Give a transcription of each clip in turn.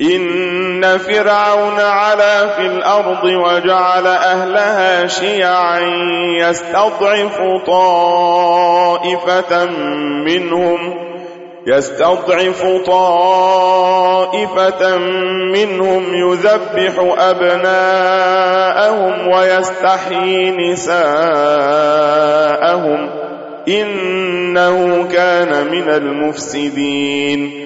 إن فرعون على في الأرض وجعل أهلها شيعا يستضعف طائفة منهم يستضعف طائفة منهم يذبح أبناءهم ويستحيي نساءهم إنه كان من المفسدين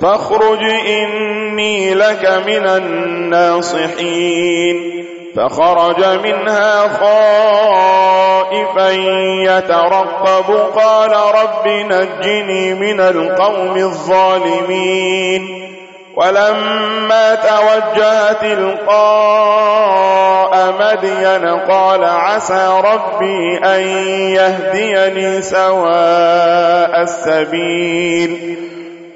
فاخرج إني لك من الناصحين. فخرج منها خائفا يترقب. قال رب نجني من القوم الظالمين. ولما توجه تلقاء مدين قال عسى ربي أن يهديني سواء السبيل.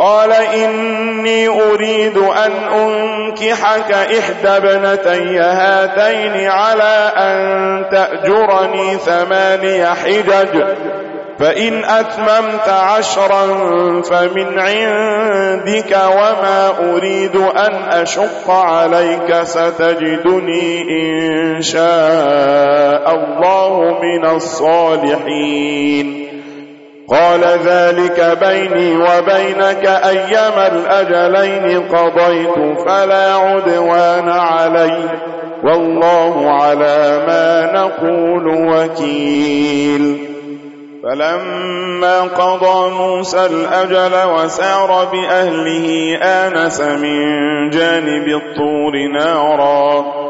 قال إني أريد أن أنكحك إحدى بنتي هاتين على أن تأجرني ثماني حجج فإن أتممت عشرا فمن عندك وما أريد أن أشق عليك ستجدني إن شاء الله من الصالحين. قال ذلك بيني وبينك أيما الأجلين قضيت فلا عدوان علي والله على ما نقول وكيل. فلما قضى موسى الأجل وسار بأهله آنس من جانب الطور نارا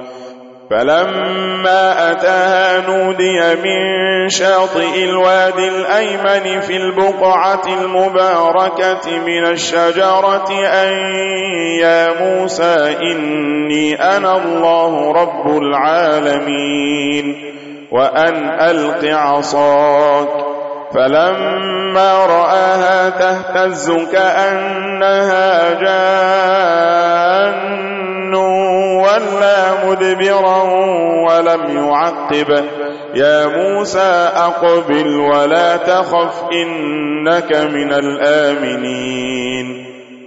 فلما أتاها نودي من شاطئ الواد الأيمن في البقعة المباركة من الشجرة أن يا موسى إني أنا الله رب العالمين وأن ألق عصاك فلما رآها تهتز كأنها جان تولى مدبرا ولم يعقب يا موسى أقبل ولا تخف إنك من الآمنين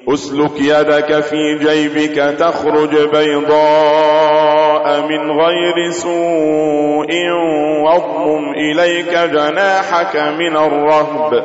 أسلك يدك في جيبك تخرج بيضاء من غير سوء واضم إليك جناحك من الرهب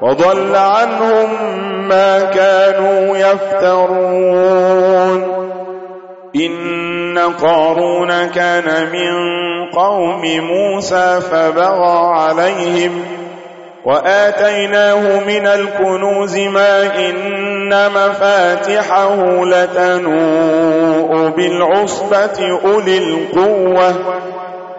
وضل عنهم ما كانوا يفترون. إن قارون كان من قوم موسى فبغى عليهم وآتيناه من الكنوز ما إن مفاتحه لتنوء بالعصبة أولي القوة.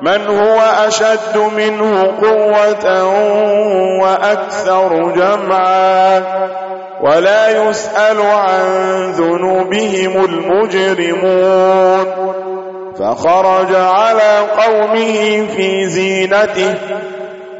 من هو أشد منه قوة وأكثر جمعا ولا يسأل عن ذنوبهم المجرمون فخرج على قومه في زينته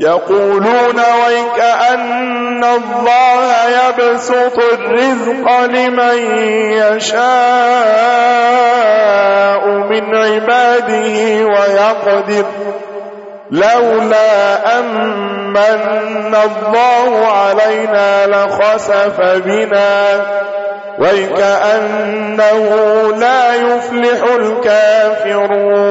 يقولون وكأن الله يبسط الرزق لمن يشاء من عباده ويقدر لولا أمن الله علينا لخسف بنا وكأنه لا يفلح الكافرون